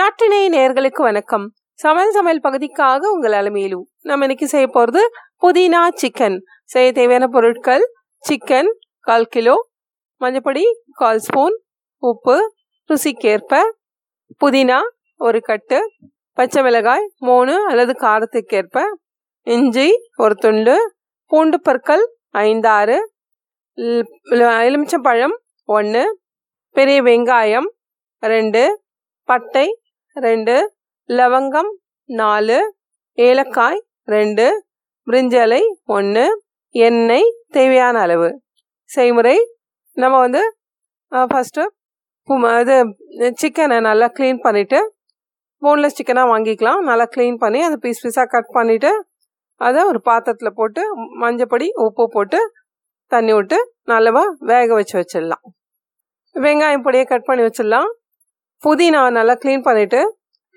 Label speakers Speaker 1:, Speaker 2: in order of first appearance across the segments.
Speaker 1: நாட்டினை நேர்களுக்கு வணக்கம். சமையல் சமையல் பகுதிக்காக உங்கள் அலமையிலு நம்ம இன்னைக்கு செய்ய போகிறது புதினா சிக்கன் செய்ய தேவையான பொருட்கள் சிக்கன் கால் கிலோ மஞ்சப்பொடி கால் ஸ்பூன் உப்பு ருசிக்கேற்ப புதினா ஒரு கட்டு பச்சை மிளகாய் மூணு அல்லது காரத்துக்கேற்ப இஞ்சி ஒரு துண்டு பூண்டு பற்கள் ஐந்தாறு எலுமிச்சம்பழம் ஒன்று பெரிய வெங்காயம் ரெண்டு பட்டை ரெண்டு லவங்கம் நாலு ஏலக்காய் ரெண்டு பிரிஞ்சலை ஒன்று எண்ணெய் தேவையான அளவு. செய்முறை நம்ம வந்து ஃபஸ்ட்டு இது சிக்கனை நல்லா க்ளீன் பண்ணிவிட்டு போன்லெஸ் சிக்கனாக வாங்கிக்கலாம். நல்லா க்ளீன் பண்ணி அதை பீஸ் பீஸாக கட் பண்ணிவிட்டு அதை ஒரு பாத்திரத்தில் போட்டு மஞ்சப்பொடி உப்பு போட்டு தண்ணி விட்டு நல்லவா வேக வச்சு வச்சிடலாம். வெங்காயம் பொடியை கட் பண்ணி வச்சிடலாம். புதினா நல்லா க்ளீன் பண்ணிவிட்டு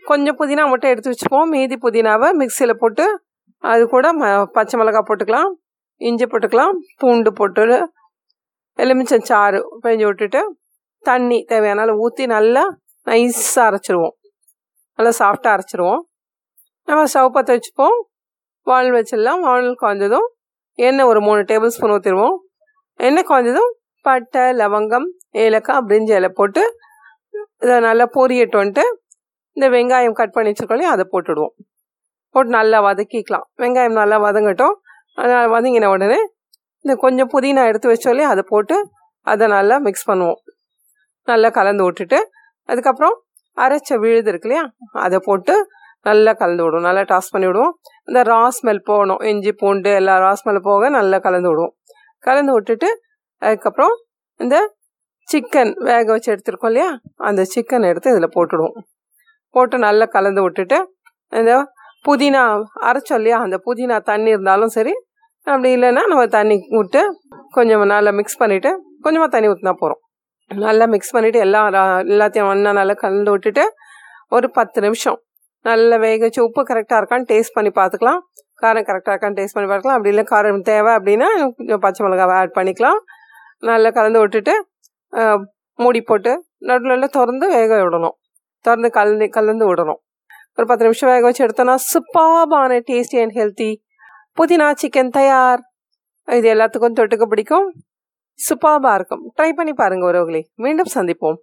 Speaker 1: கொஞ்சம் புதினா மட்டும் எடுத்து வச்சுப்போம் மீதி புதினாவை மிக்சியில் போட்டு அது கூட ம பச்சை மிளகாய் போட்டுக்கலாம் இஞ்சி போட்டுக்கலாம் பூண்டு போட்டு எலுமிச்சம் சாறு பெஞ்சு விட்டுட்டு தண்ணி தேவையான ஊற்றி நல்லா நைஸாக அரைச்சிருவோம். நல்லா சாஃப்டாக அரைச்சிருவோம். நம்ம ஸ்டவ் பற்ற வச்சுப்போம். வால் வச்சிடலாம். வால் காய்ஞ்சதும் எண்ணெய் ஒரு மூணு டேபிள் ஸ்பூன் ஊற்றிடுவோம் எண்ணெய் காய்ஞ்சதும் பட்டை லவங்கம் ஏலக்காய் பிரிஞ்சி இலை போட்டு இதை நல்லா பொரியட்டு வந்துட்டு இந்த வெங்காயம் கட் பண்ணி வச்சுருக்கோம் அதை போட்டுடுவோம். போட்டு நல்லா வதக்கிக்கலாம். வெங்காயம் நல்லா வதங்கட்டும். அதனால் வதங்கின உடனே இந்த கொஞ்சம் புதினா எடுத்து வச்சோலே அதை போட்டு அதை நல்லா மிக்ஸ் பண்ணுவோம். நல்லா கலந்து விட்டுட்டு அதுக்கப்புறம் அரைச்ச விழுது இருக்கு இல்லையா அதை போட்டு நல்லா கலந்து விடுவோம். நல்லா டாஸ் பண்ணி விடுவோம். இந்த ரா ஸ்மெல் போகணும். இஞ்சி பூண்டு எல்லாம் ரா ஸ்மெல் போக நல்லா கலந்து விடுவோம். கலந்து விட்டுட்டு அதுக்கப்புறம் இந்த சிக்கன் வேக வச்சு எடுத்துருக்கோம் இல்லையா? அந்த சிக்கன் எடுத்து இதில் போட்டுடுவோம். போட்டு நல்லா கலந்து விட்டுட்டு இந்த புதினா அரைச்சோம் இல்லையா? அந்த புதினா தண்ணி இருந்தாலும் சரி அப்படி இல்லைன்னா நம்ம தண்ணி விட்டு கொஞ்சம் நல்லா மிக்ஸ் பண்ணிவிட்டு கொஞ்சமாக தண்ணி ஊற்றினா போகிறோம் நல்லா மிக்ஸ் பண்ணிவிட்டு எல்லாம் எல்லாத்தையும் ஒன்றா நல்லா கலந்து விட்டுட்டு ஒரு பத்து நிமிஷம் நல்லா வேக வச்சு உப்பு கரெக்டாக இருக்கான்னு டேஸ்ட் பண்ணி பார்த்துக்கலாம். காரம் கரெக்டாக இருக்கான்னு டேஸ்ட் பண்ணி பார்க்கலாம் அப்படி இல்லை காரம் தேவை அப்படின்னா கொஞ்சம் பச்சை மிளகாவை ஆட் பண்ணிக்கலாம். நல்லா கலந்து விட்டுட்டு மூடி போட்டு நடுவில் திறந்து வேக விடணும். திறந்து கலந்து கலந்து விடணும். ஒரு பத்து நிமிஷம் வேக வச்சு எடுத்தோன்னா சூப்பாபான டேஸ்டி அண்ட் ஹெல்த்தி புதினா சிக்கன் தயார். இது எல்லாத்துக்கும் தொட்டுக்க பிடிக்கும். சூப்பாபாக இருக்கும். ட்ரை பண்ணி பாருங்கள் உறவுகளை. மீண்டும் சந்திப்போம்.